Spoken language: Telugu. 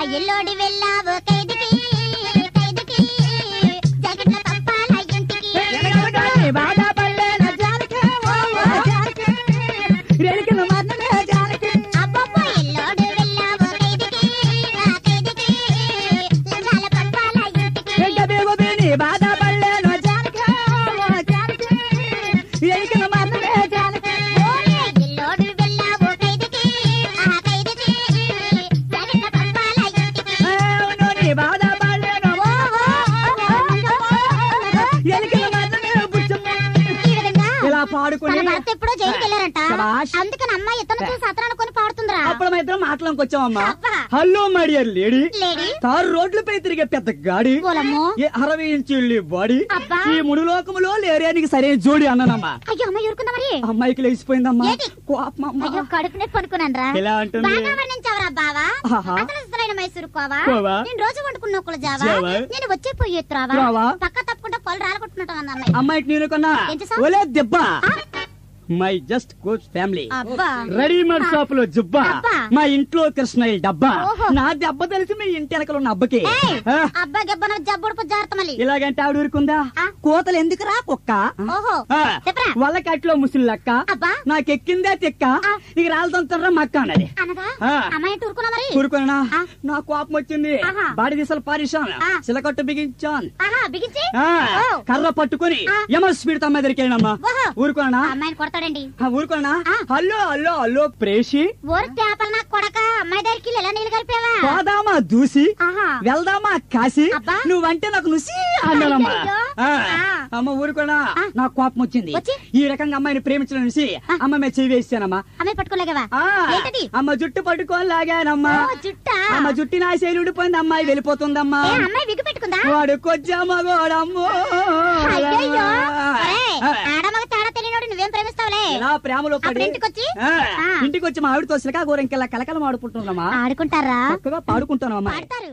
ఎల్లోడి వెళ్ళావు ఖైదుకి ఖైదుకి జాకెట్ల పంపాల ఇంటికి. అబ్బబ్బో ఎల్లోడి వెళ్ళావు ఖైదుకి ఖైదుకి లంగాల పంపాల ఇంటికి బాధపడలేను జానకి, జానకి. మరణమే జానకి. ఇలా పాడుకుని ఎప్పుడో జైలుకి వెళ్ళారంట శభాష్. అందుకని అమ్మాయి ఇతను చూసి అతను అనుకుని పాడుతుందిరా అప్పుడు మా ఇద్దరం మాటలోకి వచ్చామమ్మా అబ్బా. Hello my dear lady lady తారు రోడ్లపై తిరిగే పెద్ద గాడి ఏ అరవై ఇంచుల్లి బాడీ అబ్బా. ఈ ముడు లోకములో లేరేనికి సరైన జోడి అన్నానమ్మా అయ్యో అమ్మాయి ఊరుకుందా మరి అమ్మాయికి లేచిపోయిందమ్మా ఏది? కోపమమ్మా. అయ్యో కడుపు నొప్పి అనుకున్నాను ఎలా అంటుంది? బాగా వర్ణించావరా బావా ఆహా. అసలు ఇష్టమైన మైసూరు కోవా కోవా. నేను రోజు వండుకున్న జావా జావా. నేను వచ్చే పోయి ఎత్తురావా రావా. పళ్ళు రాలగొట్టుకుంటాం అన్న అమ్మాయి. అమ్మాయికి నేను కొన్నా? ఏంటి సార్? ఒలే దెబ్బ. మై జస్ట్ కోచ్ ఫ్యామిలీ. అబ్బా. రెడీమేడ్ షాప్లో జుబ్బా. అబ్బా. మా ఇంట్లో కృష్ణయ్య డబ్బా. ఓహో. నా దెబ్బ తెలిసి మీ ఇంటి వెనకలు ఉన్న అబ్బకి. ఏయ్, ఆ, అబ్బా గెబ్బన జబ్బుడుపు జాగ్రత్త మళ్ళీ. ఇలాగంటే ఆవిడ ఊరుకుందా? ఆ. కోతలు ఎందుకురా కుక్క? ఓహో. ఆ, చెప్పరా? వాళ్ళ కట్లో ముసిల్లక్క అబ్బా. నాకెక్కిందే తిక్క. ఆ. ఇక రాళ్ళతో మక్క అన్నది. అనగా ఆ. అమ్మాయి ఊరుకున్నా మరి? ఊరుకున్నా ఆ. నా కోపం వచ్చింది. ఆహా. బాడి దిశలు పారిశాను. ఆ. చిలకట్టు బిగించాను. ఆహా. బిగించి. కర్ర పట్టుకుని. యమ స్పీడ్ ఎదిరికేనమ్మా ఓహో. ఊరుకోనా? అమ్మాయిని కొడతాడండి. ఊరుకోనా. హలో హలో హలో ప్రేషి. ఊరు తేపల నా కొడక అమ్మాయి దగ్గరికి ఎలా నీళ్ళు కలిపావా? పోదామా దూసి? వెళ్దామా కాశీ? అబ్బా. నువ్వంటే నాకు నుసి అన్నానమ్మా. అమ్మ ఊరుకోనా. నాకు కోపం వచ్చింది. వచ్చి? ఈ రకంగా అమ్మాయిని ప్రేమించడం నుంచి అమ్మ మీద చెయ్యి వేసానమ్మా. అమ్మాయి పట్టుకోలేగవా? అమ్మ జుట్టు పట్టుకొని లాగానమ్మా ఓ జుట్టా? అమ్మ జుట్టి నా శైలి ఉండిపోయింది అమ్మాయి వెళ్ళిపోతుందమ్మా. అమ్మాయి పెట్టుకుందా? అయ్యయ్యో! ఒరేయ్. ఆడమగ తేడా తెలియనోడు నువ్వేం ప్రేమిస్తావులే? ఇలా ప్రేమలో అప్పుడు పడి? ఇంటికొచ్చి? ఆ. ఇంటికి వచ్చి మా ఆవిడతో సిలకా గోరెంకెలా కలకలం ఆడుకుంటున్నామా? ఆడుకుంటారా? చక్కగా పాడతారు.